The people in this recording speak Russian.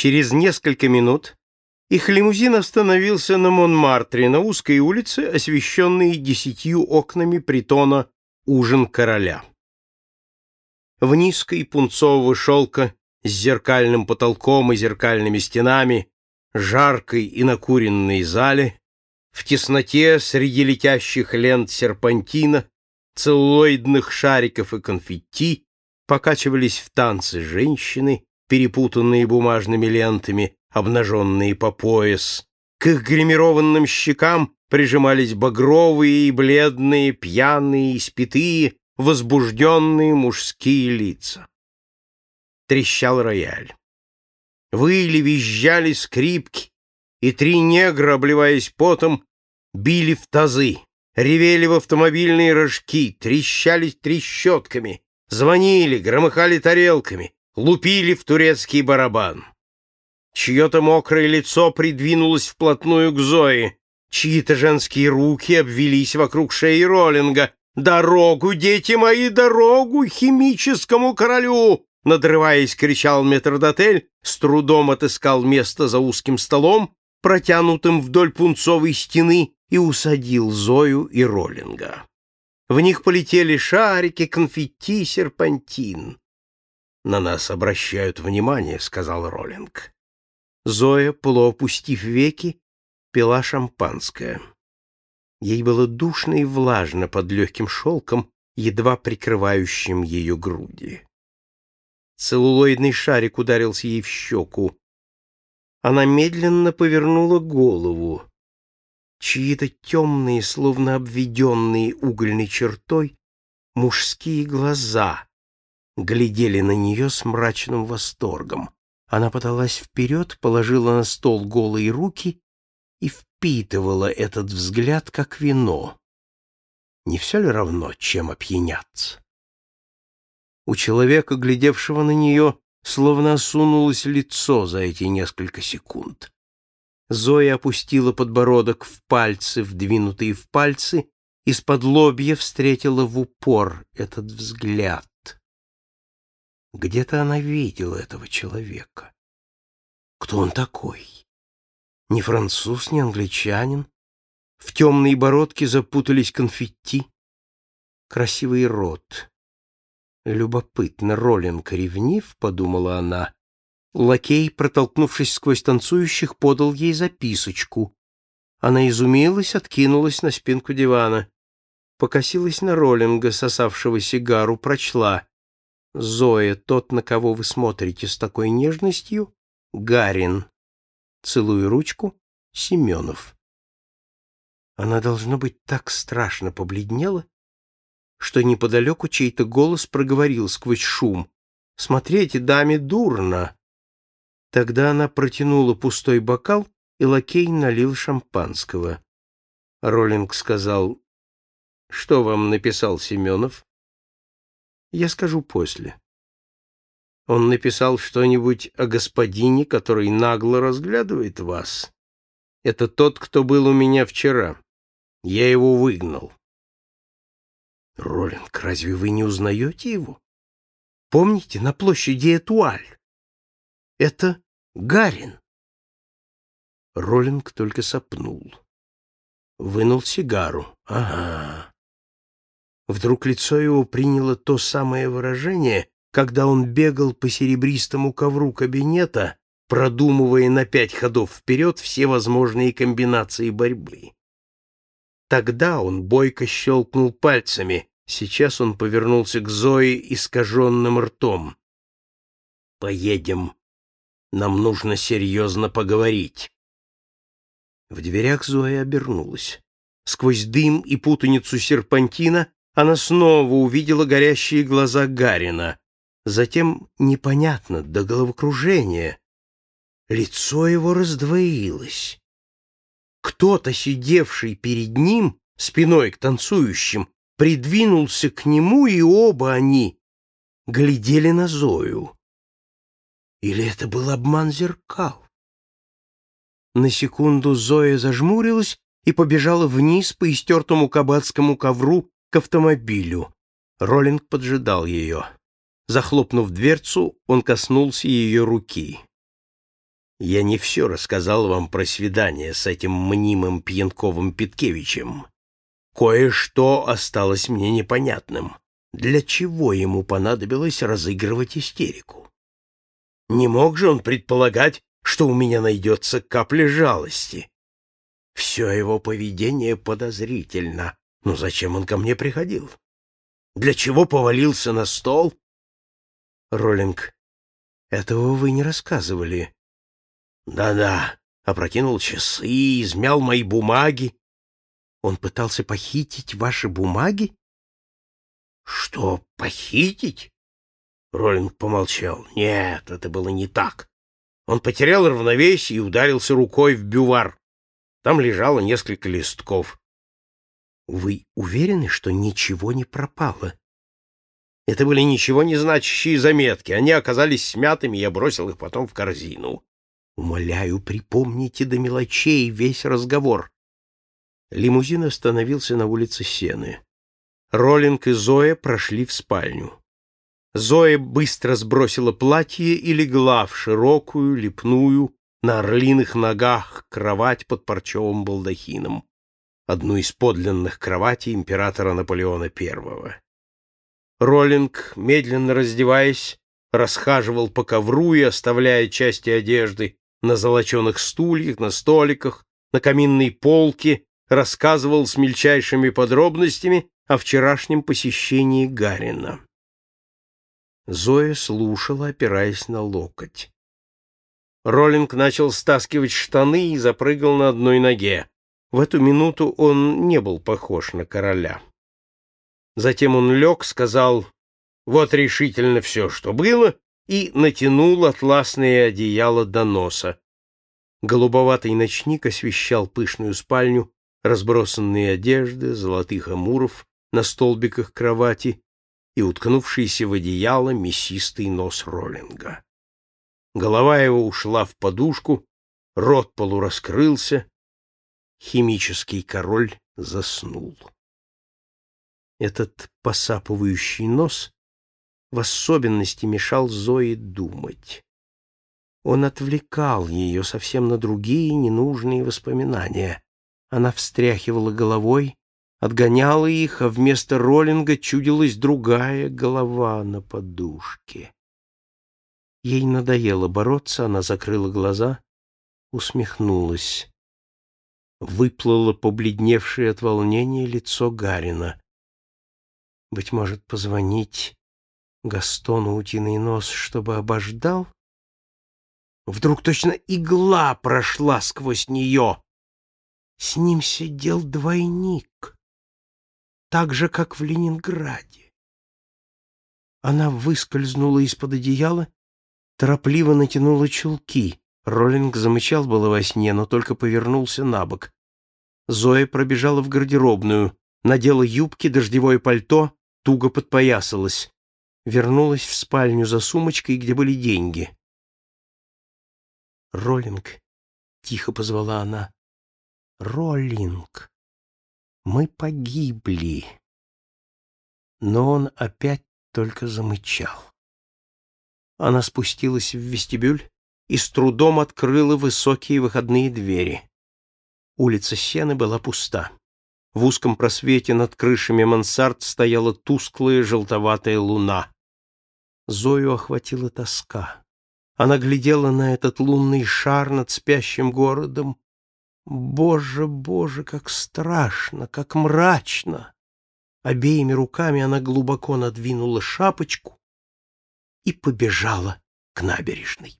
Через несколько минут их лимузин остановился на Монмартре, на узкой улице, освещенной десятью окнами притона «Ужин короля». В низкой пунцового шелка с зеркальным потолком и зеркальными стенами, жаркой и накуренной зале, в тесноте среди летящих лент серпантина, целлоидных шариков и конфетти покачивались в танце женщины, перепутанные бумажными лентами, обнаженные по пояс. К их гримированным щекам прижимались багровые и бледные, пьяные, испитые, возбужденные мужские лица. Трещал рояль. Выли, визжали скрипки, и три негра, обливаясь потом, били в тазы, ревели в автомобильные рожки, трещались трещотками, звонили, громыхали тарелками, лупили в турецкий барабан. Чье-то мокрое лицо придвинулось вплотную к Зое, чьи-то женские руки обвелись вокруг шеи Роллинга. «Дорогу, дети мои, дорогу химическому королю!» Надрываясь, кричал метрдотель, с трудом отыскал место за узким столом, протянутым вдоль пунцовой стены, и усадил Зою и Роллинга. В них полетели шарики, конфетти, серпантин. «На нас обращают внимание», — сказал Роллинг. Зоя, полуопустив веки, пила шампанское. Ей было душно и влажно под легким шелком, едва прикрывающим ее груди. Целлулоидный шарик ударился ей в щеку. Она медленно повернула голову. Чьи-то темные, словно обведенные угольной чертой, мужские глаза глядели на нее с мрачным восторгом. Она подалась вперед, положила на стол голые руки и впитывала этот взгляд, как вино. Не все ли равно, чем опьяняться? У человека, глядевшего на нее, словно осунулось лицо за эти несколько секунд. Зоя опустила подбородок в пальцы, вдвинутые в пальцы, из-под лобья встретила в упор этот взгляд. Где-то она видела этого человека. Кто он такой? Ни француз, ни англичанин. В темные бородки запутались конфетти. Красивый рот. Любопытно, Роллинг ревнив, подумала она. Лакей, протолкнувшись сквозь танцующих, подал ей записочку. Она изумилась, откинулась на спинку дивана. Покосилась на Роллинга, сосавшего сигару, прочла. Зоя, тот, на кого вы смотрите с такой нежностью, Гарин. Целую ручку, Семенов. Она, должно быть, так страшно побледнела, что неподалеку чей-то голос проговорил сквозь шум. «Смотрите, даме дурно!» Тогда она протянула пустой бокал, и лакей налил шампанского. Роллинг сказал, «Что вам написал Семенов?» Я скажу после. Он написал что-нибудь о господине, который нагло разглядывает вас. Это тот, кто был у меня вчера. Я его выгнал. Роллинг, разве вы не узнаете его? Помните, на площади Этуаль? Это Гарин. Роллинг только сопнул. Вынул сигару. Ага. Вдруг лицо его приняло то самое выражение, когда он бегал по серебристому ковру кабинета, продумывая на пять ходов вперед все возможные комбинации борьбы. Тогда он бойко щелкнул пальцами, сейчас он повернулся к Зое искаженным ртом. «Поедем. Нам нужно серьезно поговорить». В дверях Зоя обернулась. Сквозь дым и путаницу серпантина она снова увидела горящие глаза Гарина. Затем непонятно, до головокружения. Лицо его раздвоилось. Кто-то, сидевший перед ним, спиной к танцующим, придвинулся к нему, и оба они глядели на Зою. Или это был обман зеркал? На секунду Зоя зажмурилась и побежала вниз по истертому кабацкому ковру к автомобилю. Роллинг поджидал ее. Захлопнув дверцу, он коснулся ее руки. Я не все рассказал вам про свидание с этим мнимым Пьянковым Петкевичем. Кое-что осталось мне непонятным. Для чего ему понадобилось разыгрывать истерику? Не мог же он предполагать, что у меня найдется капля жалости. Все его поведение подозрительно. Но зачем он ко мне приходил? Для чего повалился на стол? Роллинг, этого вы не рассказывали. Да-да, опрокинул часы, измял мои бумаги. Он пытался похитить ваши бумаги? Что, похитить? Роллинг помолчал. Нет, это было не так. Он потерял равновесие и ударился рукой в бювар. Там лежало несколько листков. Вы уверены, что ничего не пропало? Это были ничего не значащие заметки. Они оказались смятыми, я бросил их потом в корзину. Умоляю, припомните до мелочей весь разговор. Лимузин остановился на улице Сены. Роллинг и Зоя прошли в спальню. Зоя быстро сбросила платье и легла в широкую, лепную, на орлиных ногах кровать под парчевым балдахином, одну из подлинных кроватей императора Наполеона I. Роллинг, медленно раздеваясь, расхаживал по ковру и оставляя части одежды на золоченых стульях, на столиках, на каминной полке, рассказывал с мельчайшими подробностями о вчерашнем посещении Гарина. Зоя слушала, опираясь на локоть. Роллинг начал стаскивать штаны и запрыгал на одной ноге. В эту минуту он не был похож на короля. Затем он лег, сказал «Вот решительно все, что было», и натянул атласное одеяло до носа. Голубоватый ночник освещал пышную спальню, разбросанные одежды, золотых амуров на столбиках кровати и уткнувшийся в одеяло мясистый нос Роллинга. Голова его ушла в подушку, рот полураскрылся, химический король заснул. Этот посапывающий нос в особенности мешал Зое думать. Он отвлекал ее совсем на другие ненужные воспоминания. Она встряхивала головой, отгоняла их, а вместо роллинга чудилась другая голова на подушке. Ей надоело бороться, она закрыла глаза, усмехнулась. Выплыло побледневшее от волнения лицо Гарина. Быть может, позвонить Гастону утиный нос, чтобы обождал? Вдруг точно игла прошла сквозь нее. С ним сидел двойник, так же, как в Ленинграде. Она выскользнула из-под одеяла, торопливо натянула чулки. Роллинг замычал было во сне, но только повернулся на бок. Зоя пробежала в гардеробную, надела юбки, дождевое пальто, туго подпоясалась. Вернулась в спальню за сумочкой, где были деньги. «Роллинг», — тихо позвала она, — «Роллинг, мы погибли». Но он опять только замычал. Она спустилась в вестибюль и с трудом открыла высокие выходные двери. Улица Сены была пуста. В узком просвете над крышами мансард стояла тусклая желтоватая луна. Зою охватила тоска. Она глядела на этот лунный шар над спящим городом. Боже, боже, как страшно, как мрачно! Обеими руками она глубоко надвинула шапочку и побежала к набережной.